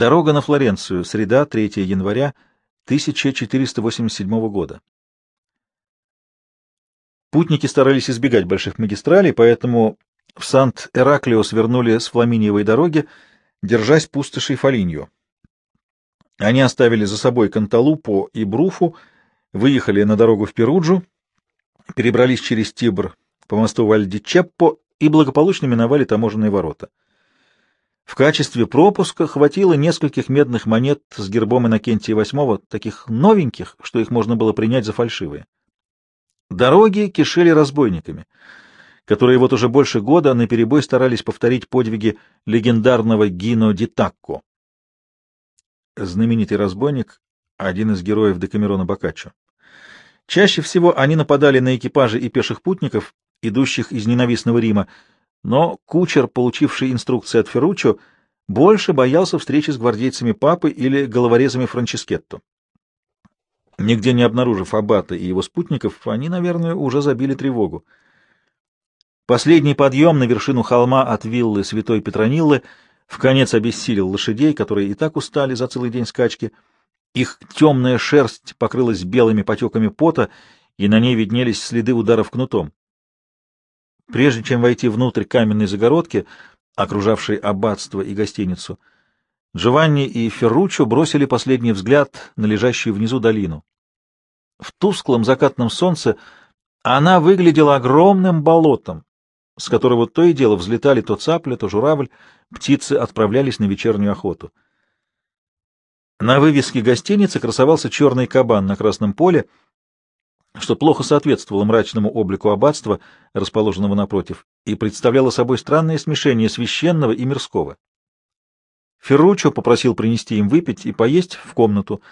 Дорога на Флоренцию. Среда, 3 января 1487 года. Путники старались избегать больших магистралей, поэтому в Сант-Эраклио свернули с Фламиниевой дороги, держась пустошей Фолинью. Они оставили за собой Канталупо и Бруфу, выехали на дорогу в Перуджу, перебрались через Тибр по мосту Вальдичеппо и благополучно миновали таможенные ворота. В качестве пропуска хватило нескольких медных монет с гербом Иннокентия VIII, таких новеньких, что их можно было принять за фальшивые. Дороги кишели разбойниками, которые вот уже больше года наперебой старались повторить подвиги легендарного Гино Ди Такко. Знаменитый разбойник — один из героев Декамерона Боккаччо. Чаще всего они нападали на экипажи и пеших путников, идущих из ненавистного Рима, но кучер, получивший инструкции от Ферруччо, больше боялся встречи с гвардейцами папы или головорезами Франческетто. Нигде не обнаружив аббата и его спутников, они, наверное, уже забили тревогу. Последний подъем на вершину холма от виллы святой Петрониллы в конец обессилил лошадей, которые и так устали за целый день скачки. Их темная шерсть покрылась белыми потеками пота, и на ней виднелись следы ударов кнутом. Прежде чем войти внутрь каменной загородки, окружавшей аббатство и гостиницу, Джованни и Ферруччо бросили последний взгляд на лежащую внизу долину. В тусклом закатном солнце она выглядела огромным болотом, с которого то и дело взлетали то цапля, то журавль, птицы отправлялись на вечернюю охоту. На вывеске гостиницы красовался черный кабан на красном поле, что плохо соответствовало мрачному облику аббатства, расположенного напротив, и представляло собой странное смешение священного и мирского. Ферруччо попросил принести им выпить и поесть в комнату.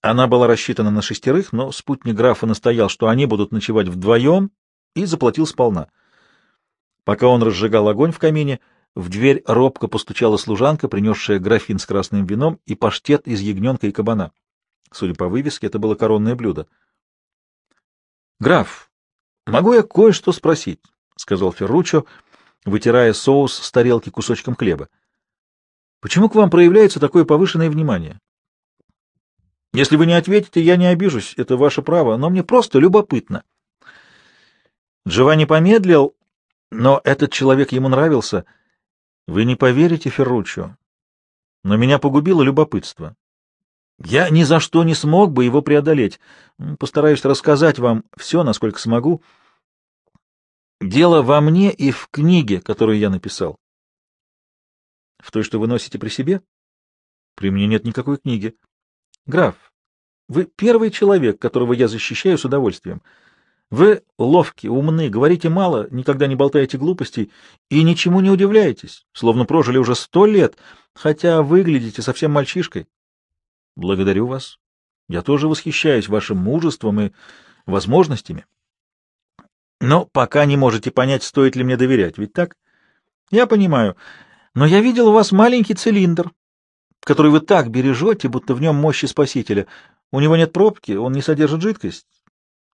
Она была рассчитана на шестерых, но спутник графа настоял, что они будут ночевать вдвоем, и заплатил сполна. Пока он разжигал огонь в камине, в дверь робко постучала служанка, принесшая графин с красным вином и паштет из ягненка и кабана. Судя по вывеске, это было коронное блюдо. «Граф, могу я кое-что спросить?» — сказал Ферруччо, вытирая соус с тарелки кусочком хлеба. «Почему к вам проявляется такое повышенное внимание?» «Если вы не ответите, я не обижусь, это ваше право, но мне просто любопытно». Джованни помедлил, но этот человек ему нравился. «Вы не поверите, Ферруччо, но меня погубило любопытство. Я ни за что не смог бы его преодолеть. Постараюсь рассказать вам все, насколько смогу. Дело во мне и в книге, которую я написал. В той, что вы носите при себе? При мне нет никакой книги. Граф, вы первый человек, которого я защищаю с удовольствием. Вы ловкий, умны, говорите мало, никогда не болтаете глупостей и ничему не удивляетесь, словно прожили уже сто лет, хотя выглядите совсем мальчишкой. Благодарю вас. Я тоже восхищаюсь вашим мужеством и возможностями. Но пока не можете понять, стоит ли мне доверять, ведь так? Я понимаю. Но я видел у вас маленький цилиндр, который вы так бережете, будто в нем мощи спасителя. У него нет пробки, он не содержит жидкость.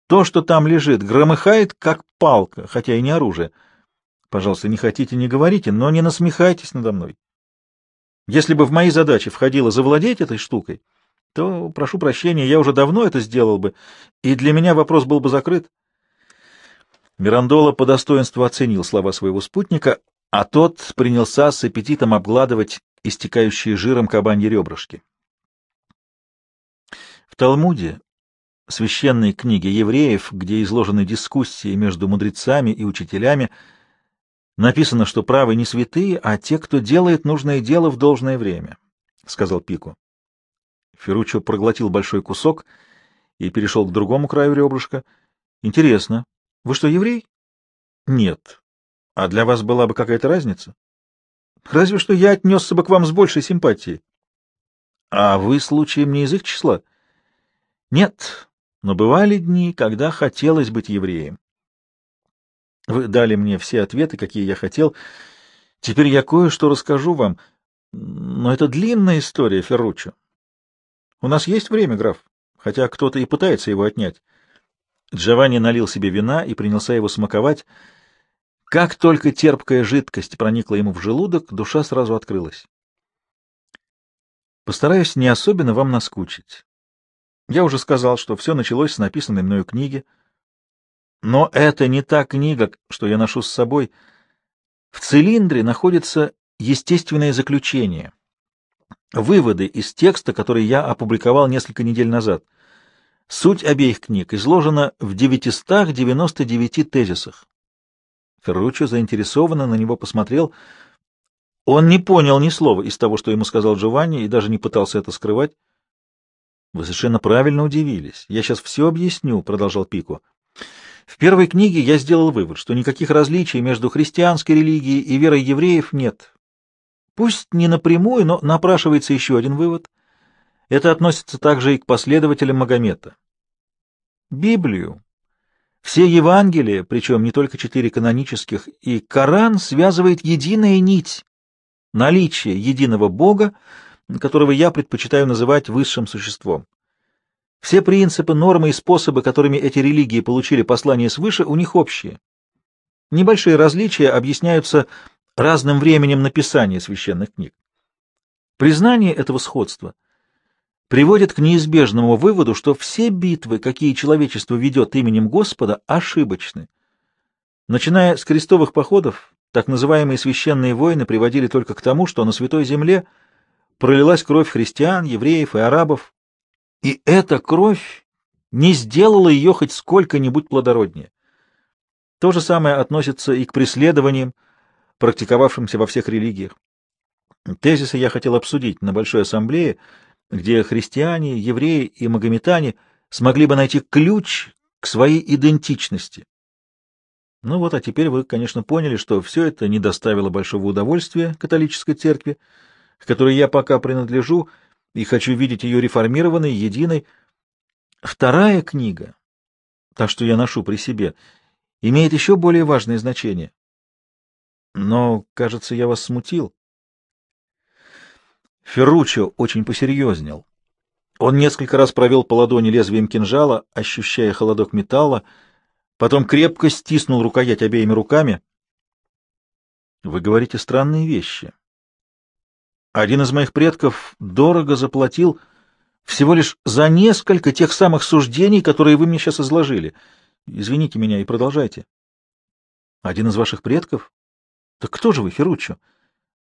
То, что там лежит, громыхает, как палка, хотя и не оружие. Пожалуйста, не хотите, не говорите, но не насмехайтесь надо мной. Если бы в мои задачи входило завладеть этой штукой, то, прошу прощения, я уже давно это сделал бы, и для меня вопрос был бы закрыт. Мирандола по достоинству оценил слова своего спутника, а тот принялся с аппетитом обгладывать истекающие жиром кабаньи ребрышки. В Талмуде, священной книге евреев, где изложены дискуссии между мудрецами и учителями, Написано, что правы не святые, а те, кто делает нужное дело в должное время, — сказал Пику. Ферруччо проглотил большой кусок и перешел к другому краю ребрышка. — Интересно. Вы что, еврей? — Нет. А для вас была бы какая-то разница? — Разве что я отнесся бы к вам с большей симпатией. — А вы, случаем, не из их числа? — Нет, но бывали дни, когда хотелось быть евреем. Вы дали мне все ответы, какие я хотел. Теперь я кое-что расскажу вам. Но это длинная история, Ферруччо. У нас есть время, граф, хотя кто-то и пытается его отнять. Джованни налил себе вина и принялся его смаковать. Как только терпкая жидкость проникла ему в желудок, душа сразу открылась. Постараюсь не особенно вам наскучить. Я уже сказал, что все началось с написанной мною книги. Но это не та книга, что я ношу с собой. В цилиндре находится естественное заключение, выводы из текста, который я опубликовал несколько недель назад. Суть обеих книг изложена в 999 тезисах. Ферруччо заинтересованно на него посмотрел. Он не понял ни слова из того, что ему сказал Джованни, и даже не пытался это скрывать. — Вы совершенно правильно удивились. Я сейчас все объясню, — продолжал Пико. В первой книге я сделал вывод, что никаких различий между христианской религией и верой евреев нет. Пусть не напрямую, но напрашивается еще один вывод. Это относится также и к последователям Магомета. Библию, все Евангелия, причем не только четыре канонических, и Коран связывает единая нить, наличие единого Бога, которого я предпочитаю называть высшим существом. Все принципы, нормы и способы, которыми эти религии получили послание свыше, у них общие. Небольшие различия объясняются разным временем написания священных книг. Признание этого сходства приводит к неизбежному выводу, что все битвы, какие человечество ведет именем Господа, ошибочны. Начиная с крестовых походов, так называемые священные войны приводили только к тому, что на Святой Земле пролилась кровь христиан, евреев и арабов, и эта кровь не сделала ее хоть сколько-нибудь плодороднее. То же самое относится и к преследованиям, практиковавшимся во всех религиях. Тезисы я хотел обсудить на Большой Ассамблее, где христиане, евреи и магометане смогли бы найти ключ к своей идентичности. Ну вот, а теперь вы, конечно, поняли, что все это не доставило большого удовольствия католической церкви, к которой я пока принадлежу, и хочу видеть ее реформированной, единой. Вторая книга, та, что я ношу при себе, имеет еще более важное значение. Но, кажется, я вас смутил. Ферруччо очень посерьезнел. Он несколько раз провел по ладони лезвием кинжала, ощущая холодок металла, потом крепко стиснул рукоять обеими руками. — Вы говорите странные вещи. Один из моих предков дорого заплатил всего лишь за несколько тех самых суждений, которые вы мне сейчас изложили. Извините меня и продолжайте. — Один из ваших предков? Так кто же вы, Ферруччо?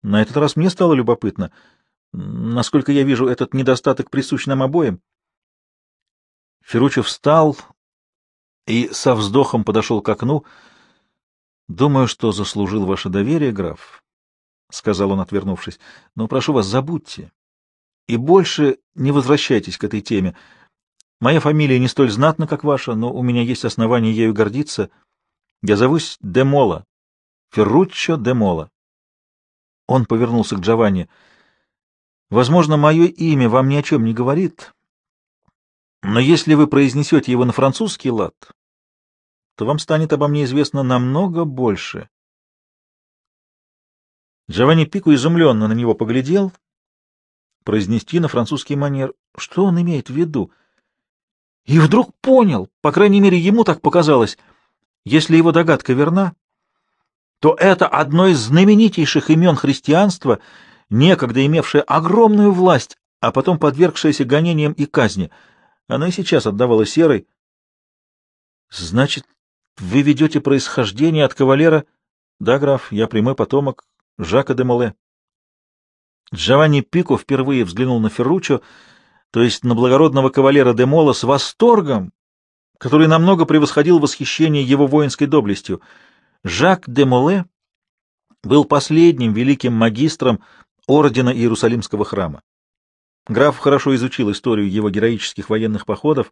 На этот раз мне стало любопытно — Насколько я вижу, этот недостаток присущ нам обоим. Ферручев встал и со вздохом подошел к окну. — Думаю, что заслужил ваше доверие, граф, — сказал он, отвернувшись. — Но прошу вас, забудьте. И больше не возвращайтесь к этой теме. Моя фамилия не столь знатна, как ваша, но у меня есть основания ею гордиться. Я зовусь Демола. Ферруччо Демола. Он повернулся к Джованни. — Возможно, мое имя вам ни о чем не говорит, но если вы произнесете его на французский лад, то вам станет обо мне известно намного больше. Джованни Пику изумленно на него поглядел, произнести на французский манер, что он имеет в виду, и вдруг понял, по крайней мере, ему так показалось, если его догадка верна, то это одно из знаменитейших имен христианства — некогда имевшая огромную власть, а потом подвергшаяся гонениям и казни. Она и сейчас отдавала серой. — Значит, вы ведете происхождение от кавалера? — Да, граф, я прямой потомок Жака де Моле. Джованни Пико впервые взглянул на Ферруччо, то есть на благородного кавалера де Мола, с восторгом, который намного превосходил восхищение его воинской доблестью. Жак де Моле был последним великим магистром ордена Иерусалимского храма. Граф хорошо изучил историю его героических военных походов,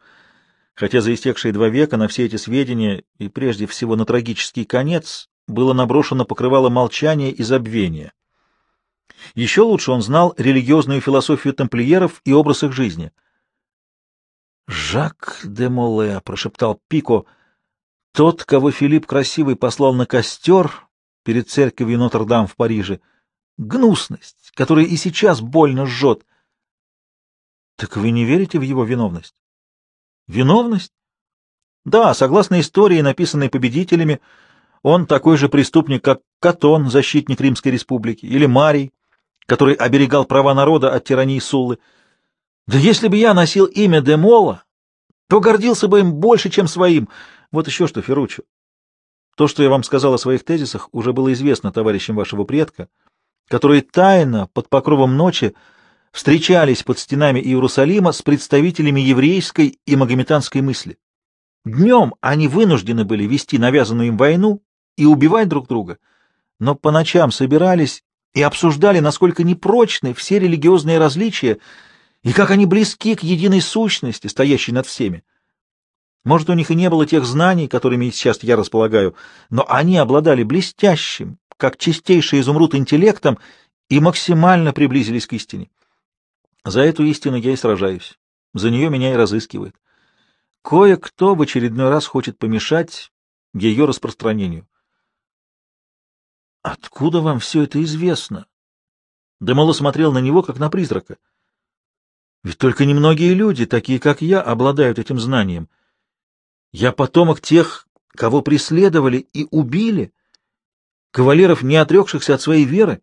хотя за истекшие два века на все эти сведения и прежде всего на трагический конец было наброшено покрывало молчания и забвения. Еще лучше он знал религиозную философию тамплиеров и образ их жизни. «Жак де Моле», — прошептал Пико, — «тот, кого Филипп Красивый послал на костер перед церковью Нотр-Дам в Париже, гнусность, которая и сейчас больно жжет. Так вы не верите в его виновность? Виновность? Да, согласно истории, написанной победителями, он такой же преступник, как Катон, защитник Римской республики, или Марий, который оберегал права народа от тирании Суллы. Да если бы я носил имя Демола, то гордился бы им больше, чем своим. Вот еще что, Ферруччо. То, что я вам сказал о своих тезисах, уже было известно товарищам вашего предка, которые тайно, под покровом ночи, встречались под стенами Иерусалима с представителями еврейской и магометанской мысли. Днем они вынуждены были вести навязанную им войну и убивать друг друга, но по ночам собирались и обсуждали, насколько непрочны все религиозные различия и как они близки к единой сущности, стоящей над всеми. Может, у них и не было тех знаний, которыми сейчас я располагаю, но они обладали блестящим, как чистейший изумруд интеллектом, и максимально приблизились к истине. За эту истину я и сражаюсь. За нее меня и разыскивают. Кое-кто в очередной раз хочет помешать ее распространению. Откуда вам все это известно? Демоло смотрел на него, как на призрака. Ведь только немногие люди, такие как я, обладают этим знанием. Я потомок тех, кого преследовали и убили, кавалеров, не отрекшихся от своей веры.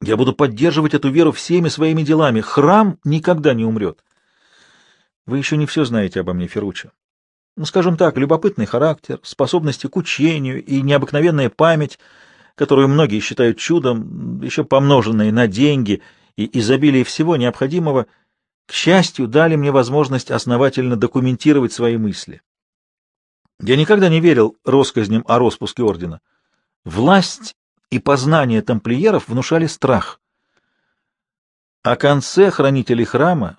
Я буду поддерживать эту веру всеми своими делами. Храм никогда не умрет. Вы еще не все знаете обо мне, Ферруччо. Ну, скажем так, любопытный характер, способности к учению и необыкновенная память, которую многие считают чудом, еще помноженные на деньги и изобилие всего необходимого, к счастью, дали мне возможность основательно документировать свои мысли. Я никогда не верил россказням о распуске ордена. Власть и познание тамплиеров внушали страх. О конце хранителей храма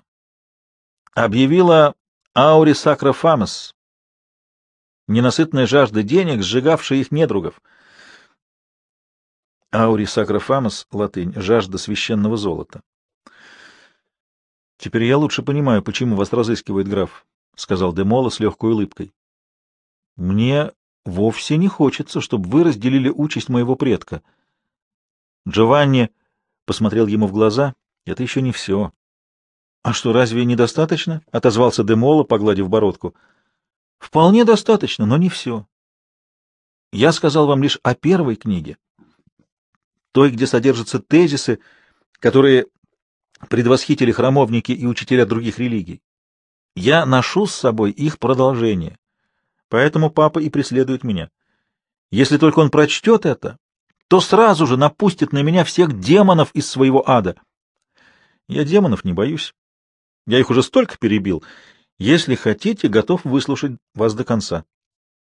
объявила Аури Сакра Фамас, ненасытная жажда денег, сжигавшая их недругов. Аури Сакра Фамас, латынь, жажда священного золота. «Теперь я лучше понимаю, почему вас разыскивает граф», — сказал Демола с легкой улыбкой. «Мне вовсе не хочется, чтобы вы разделили участь моего предка». Джованни посмотрел ему в глаза. «Это еще не все. «А что, разве недостаточно?» — отозвался Демола, погладив бородку. «Вполне достаточно, но не все. Я сказал вам лишь о первой книге, той, где содержатся тезисы, которые предвосхитили храмовники и учителя других религий. Я ношу с собой их продолжение, поэтому папа и преследует меня. Если только он прочтет это, то сразу же напустит на меня всех демонов из своего ада. Я демонов не боюсь. Я их уже столько перебил. Если хотите, готов выслушать вас до конца.